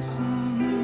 summer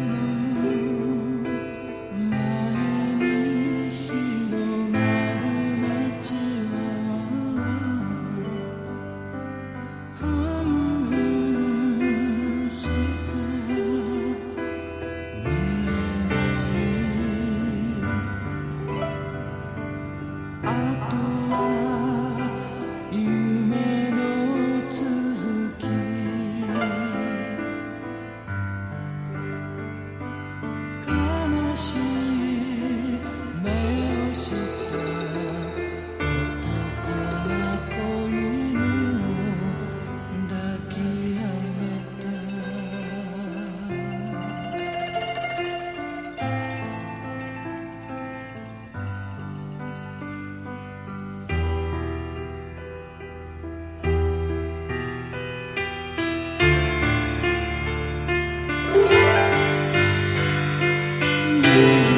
you.